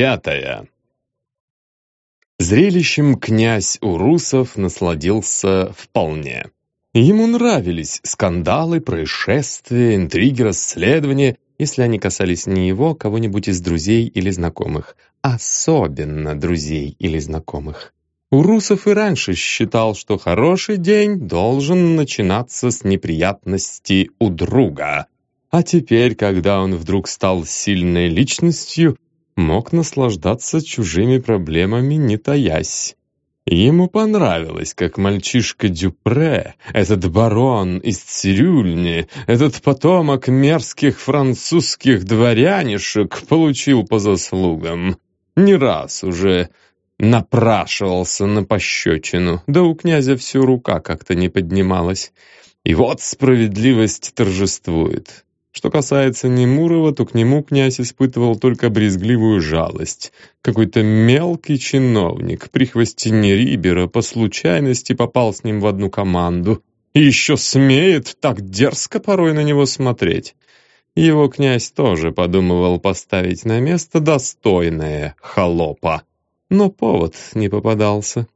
Пятая Зрелищем князь Урусов насладился вполне. Ему нравились скандалы, происшествия, интриги, расследования, если они касались не его, кого-нибудь из друзей или знакомых, особенно друзей или знакомых. Урусов и раньше считал, что хороший день должен начинаться с неприятности у друга — а теперь, когда он вдруг стал сильной личностью, мог наслаждаться чужими проблемами, не таясь. Ему понравилось, как мальчишка Дюпре, этот барон из цирюльни, этот потомок мерзких французских дворянишек получил по заслугам. Не раз уже напрашивался на пощечину, да у князя всю рука как-то не поднималась. И вот справедливость торжествует. Что касается Немурова, то к нему князь испытывал только брезгливую жалость. Какой-то мелкий чиновник, прихвостень Рибера, по случайности попал с ним в одну команду. И еще смеет так дерзко порой на него смотреть. Его князь тоже подумывал поставить на место достойное холопа. Но повод не попадался.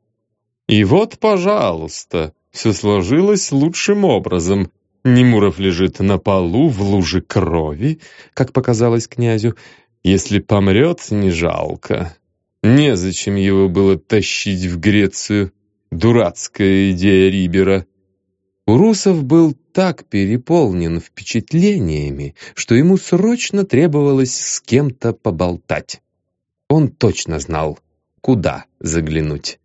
И вот, пожалуйста, все сложилось лучшим образом. Немуров лежит на полу в луже крови, как показалось князю. Если помрет, не жалко. Незачем его было тащить в Грецию. Дурацкая идея Рибера. Урусов был так переполнен впечатлениями, что ему срочно требовалось с кем-то поболтать. Он точно знал, куда заглянуть.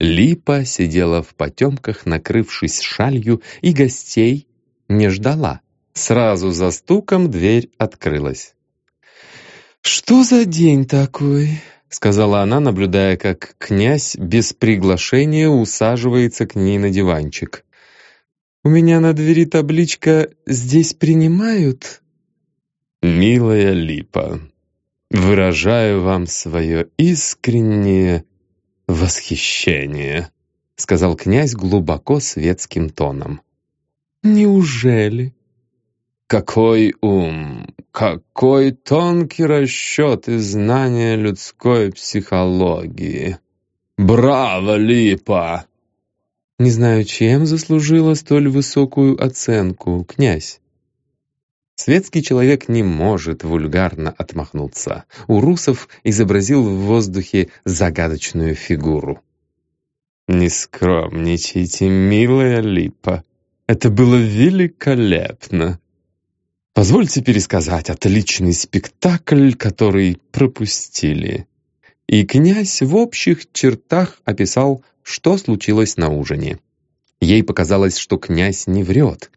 Липа сидела в потемках, накрывшись шалью, и гостей не ждала. Сразу за стуком дверь открылась. «Что за день такой?» — сказала она, наблюдая, как князь без приглашения усаживается к ней на диванчик. «У меня на двери табличка «Здесь принимают?» «Милая Липа, выражаю вам свое искреннее «Восхищение», — сказал князь глубоко светским тоном. «Неужели?» «Какой ум, какой тонкий расчет и знание людской психологии! Браво, Липа!» «Не знаю, чем заслужила столь высокую оценку, князь». Светский человек не может вульгарно отмахнуться. Урусов изобразил в воздухе загадочную фигуру. «Не скромничайте, милая Липа. Это было великолепно. Позвольте пересказать отличный спектакль, который пропустили». И князь в общих чертах описал, что случилось на ужине. Ей показалось, что князь не врет,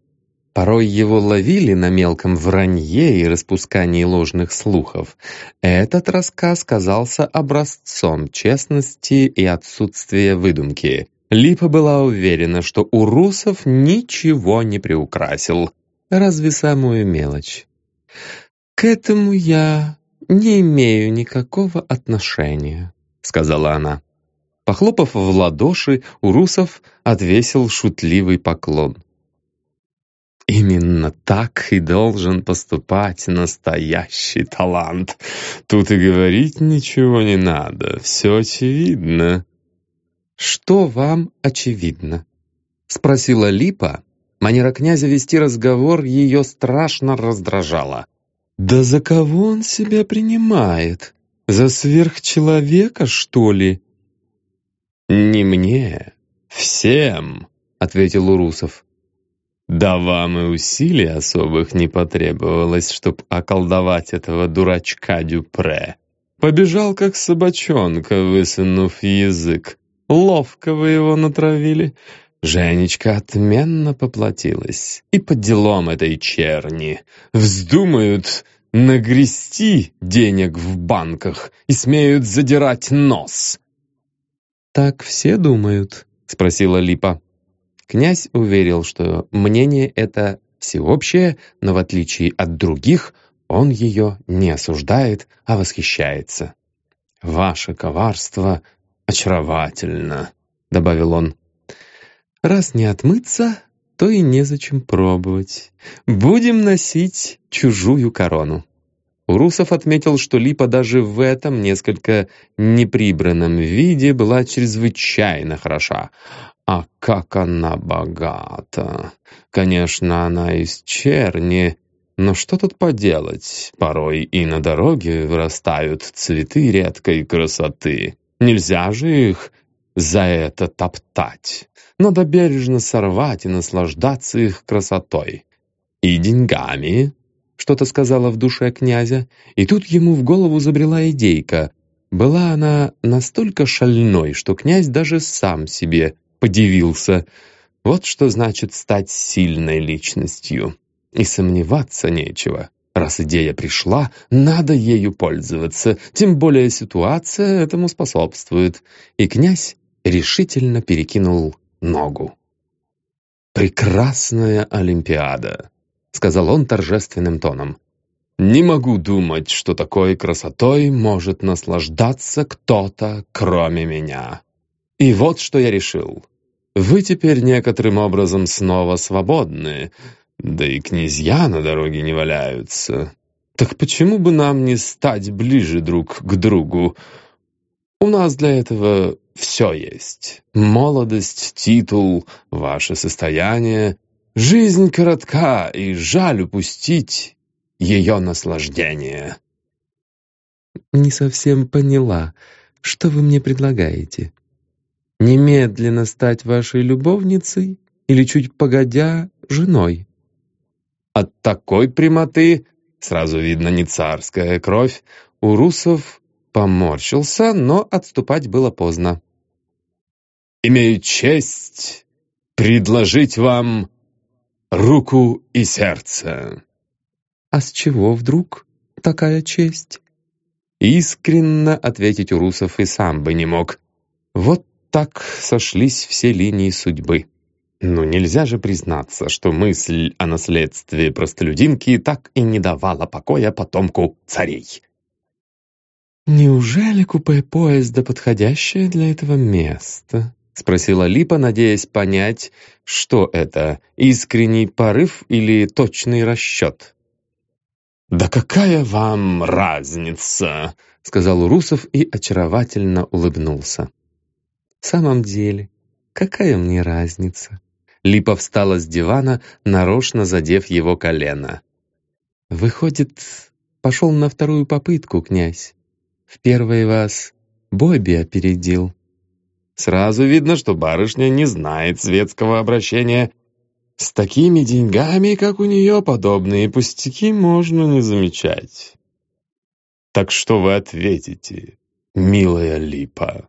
Порой его ловили на мелком вранье и распускании ложных слухов. Этот рассказ казался образцом честности и отсутствия выдумки. Липа была уверена, что у русов ничего не приукрасил, разве самую мелочь. «К этому я не имею никакого отношения», — сказала она. Похлопав в ладоши, Урусов отвесил шутливый поклон. Именно так и должен поступать настоящий талант. Тут и говорить ничего не надо, все очевидно. «Что вам очевидно?» — спросила Липа. Манера князя вести разговор ее страшно раздражала. «Да за кого он себя принимает? За сверхчеловека, что ли?» «Не мне, всем», — ответил Урусов. Да вам и усилий особых не потребовалось, чтоб околдовать этого дурачка Дюпре. Побежал, как собачонка, высунув язык. Ловко вы его натравили. Женечка отменно поплатилась. И под делом этой черни. Вздумают нагрести денег в банках и смеют задирать нос. «Так все думают?» — спросила Липа. Князь уверил, что мнение это всеобщее, но в отличие от других, он ее не осуждает, а восхищается. «Ваше коварство очаровательно», — добавил он. «Раз не отмыться, то и незачем пробовать. Будем носить чужую корону». Урусов отметил, что Липа даже в этом несколько неприбранном виде была чрезвычайно хороша. А как она богата! Конечно, она из черни, но что тут поделать? Порой и на дороге вырастают цветы редкой красоты. Нельзя же их за это топтать. Надо бережно сорвать и наслаждаться их красотой. И деньгами, что-то сказала в душе князя, и тут ему в голову забрела идейка. Была она настолько шальной, что князь даже сам себе подивился. Вот что значит стать сильной личностью. И сомневаться нечего. Раз идея пришла, надо ею пользоваться, тем более ситуация этому способствует. И князь решительно перекинул ногу. «Прекрасная Олимпиада», — сказал он торжественным тоном. «Не могу думать, что такой красотой может наслаждаться кто-то, кроме меня. И вот что я решил. Вы теперь некоторым образом снова свободны, да и князья на дороге не валяются. Так почему бы нам не стать ближе друг к другу? У нас для этого все есть. Молодость, титул, ваше состояние. Жизнь коротка, и жаль упустить ее наслаждение. Не совсем поняла, что вы мне предлагаете. Немедленно стать вашей любовницей или чуть погодя женой? От такой прямоты, сразу видно не царская кровь, у русов поморщился, но отступать было поздно. «Имею честь предложить вам руку и сердце». «А с чего вдруг такая честь?» Искренно ответить Урусов и сам бы не мог. Вот так сошлись все линии судьбы. Но нельзя же признаться, что мысль о наследстве простолюдинки так и не давала покоя потомку царей. «Неужели купе поезда подходящее для этого места?» — спросила Липа, надеясь понять, что это — искренний порыв или точный расчет. «Да какая вам разница?» — сказал Урусов и очаровательно улыбнулся. «В самом деле, какая мне разница?» Липа встала с дивана, нарочно задев его колено. «Выходит, пошел на вторую попытку, князь. В первой вас Бобби опередил». Сразу видно, что барышня не знает светского обращения. С такими деньгами, как у нее, подобные пустяки можно не замечать. Так что вы ответите, милая Липа?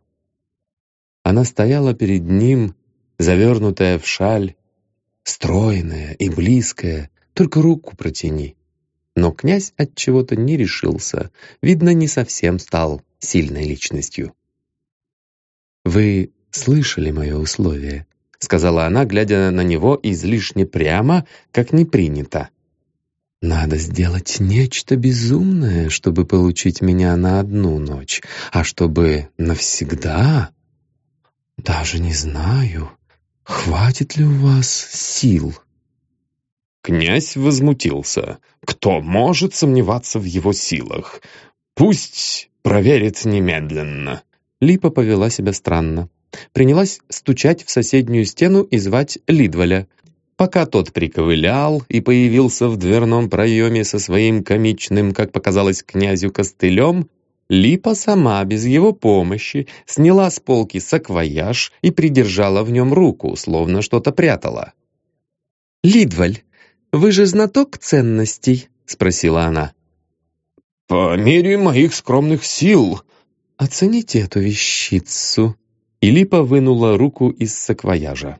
Она стояла перед ним, завернутая в шаль, стройная и близкая, только руку протяни. Но князь от чего-то не решился, видно, не совсем стал сильной личностью. «Вы слышали мое условие?» — сказала она, глядя на него излишне прямо, как не принято. «Надо сделать нечто безумное, чтобы получить меня на одну ночь, а чтобы навсегда...» «Даже не знаю. «Хватит ли у вас сил?» Князь возмутился. «Кто может сомневаться в его силах? Пусть проверит немедленно». Липа повела себя странно. Принялась стучать в соседнюю стену и звать Лидваля. Пока тот приковылял и появился в дверном проеме со своим комичным, как показалось князю, костылем, Липа сама, без его помощи, сняла с полки саквояж и придержала в нем руку, словно что-то прятала. «Лидваль, вы же знаток ценностей?» — спросила она. «По мере моих скромных сил». «Оцените эту вещицу». И Липа вынула руку из саквояжа.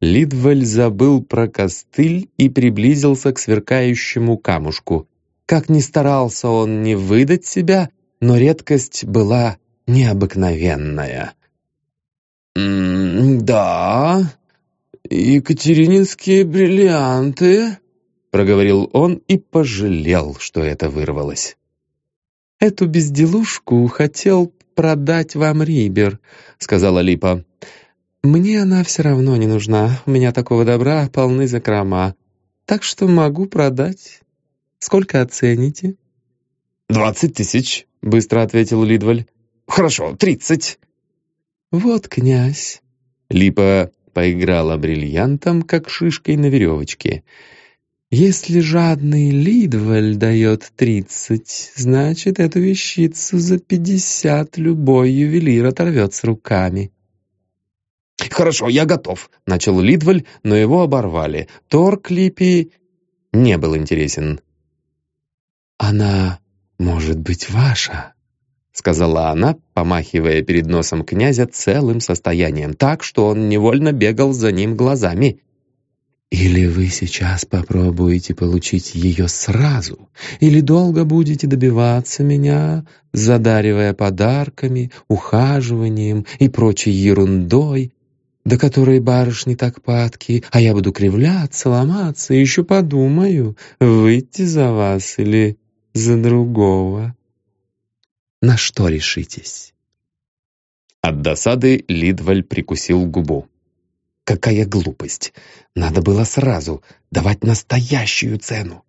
Лидваль забыл про костыль и приблизился к сверкающему камушку. Как ни старался он не выдать себя, но редкость была необыкновенная. «Да, екатерининские бриллианты», — проговорил он и пожалел, что это вырвалось. «Эту безделушку хотел продать вам Рибер», — сказала Липа. «Мне она все равно не нужна, у меня такого добра полны закрома, так что могу продать. Сколько оцените?» «Двадцать тысяч», — быстро ответил Лидваль. «Хорошо, тридцать». «Вот, князь». Липа поиграла бриллиантом, как шишкой на веревочке. «Если жадный Лидваль дает тридцать, значит, эту вещицу за пятьдесят любой ювелир оторвет с руками». «Хорошо, я готов», — начал Лидваль, но его оборвали. Торг Липи не был интересен. «Она может быть ваша», — сказала она, помахивая перед носом князя целым состоянием, так, что он невольно бегал за ним глазами. «Или вы сейчас попробуете получить ее сразу, или долго будете добиваться меня, задаривая подарками, ухаживанием и прочей ерундой, до которой барышни так падки, а я буду кривляться, ломаться, еще подумаю, выйти за вас или за другого. На что решитесь?» От досады Лидваль прикусил губу. «Какая глупость! Надо было сразу давать настоящую цену!»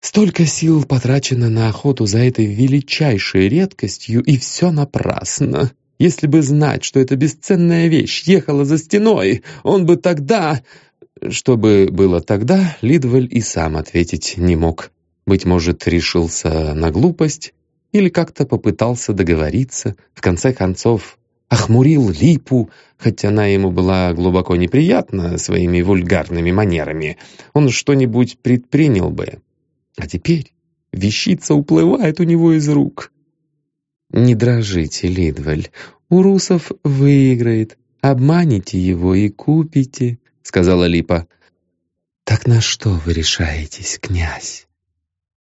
Столько сил потрачено на охоту за этой величайшей редкостью, и все напрасно. Если бы знать, что эта бесценная вещь ехала за стеной, он бы тогда... Что бы было тогда, Лидваль и сам ответить не мог. Быть может, решился на глупость или как-то попытался договориться, в конце концов охмурил Липу, хоть она ему была глубоко неприятна своими вульгарными манерами. Он что-нибудь предпринял бы. А теперь вещица уплывает у него из рук. «Не дрожите, Лидваль, у русов выиграет. Обманите его и купите», — сказала Липа. «Так на что вы решаетесь, князь?»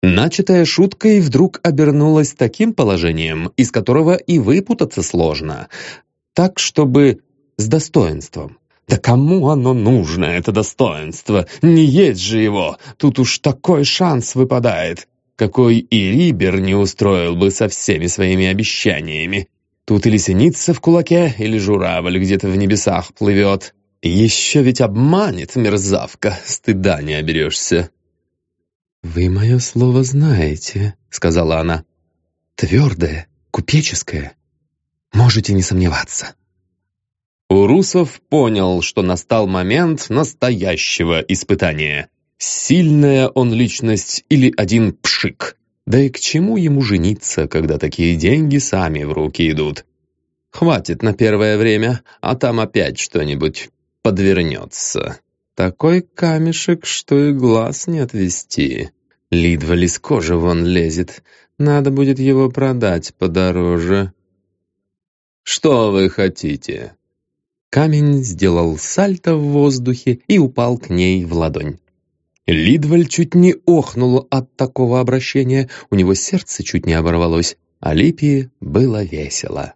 Начатая шуткой вдруг обернулась таким положением, из которого и выпутаться сложно. Так, чтобы с достоинством. Да кому оно нужно, это достоинство? Не есть же его! Тут уж такой шанс выпадает, какой и Рибер не устроил бы со всеми своими обещаниями. Тут или синица в кулаке, или журавль где-то в небесах плывет. Еще ведь обманет мерзавка, стыда не оберешься. «Вы мое слово знаете», — сказала она. «Твердое, купеческое. Можете не сомневаться». Урусов понял, что настал момент настоящего испытания. Сильная он личность или один пшик. Да и к чему ему жениться, когда такие деньги сами в руки идут? Хватит на первое время, а там опять что-нибудь подвернется. Такой камешек, что и глаз не отвести. Лидваль из кожи вон лезет. Надо будет его продать подороже. Что вы хотите? Камень сделал сальто в воздухе и упал к ней в ладонь. Лидваль чуть не охнул от такого обращения, у него сердце чуть не оборвалось, а Липии было весело.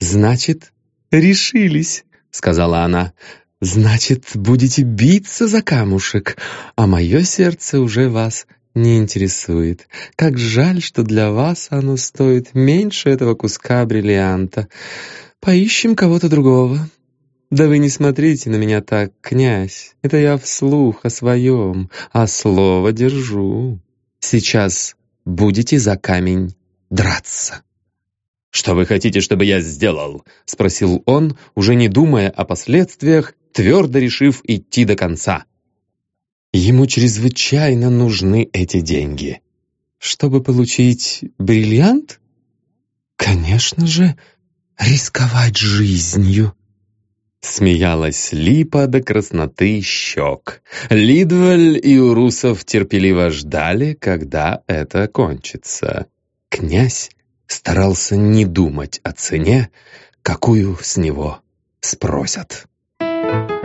«Значит, решились», — сказала она. «Значит, будете биться за камушек, а мое сердце уже вас не интересует. Как жаль, что для вас оно стоит меньше этого куска бриллианта. Поищем кого-то другого». «Да вы не смотрите на меня так, князь. Это я вслух о своем, а слово держу. Сейчас будете за камень драться». «Что вы хотите, чтобы я сделал?» — спросил он, уже не думая о последствиях, твердо решив идти до конца. Ему чрезвычайно нужны эти деньги. Чтобы получить бриллиант? Конечно же, рисковать жизнью. Смеялась Липа до красноты щек. Лидваль и Урусов терпеливо ждали, когда это кончится. Князь старался не думать о цене, какую с него спросят. thank you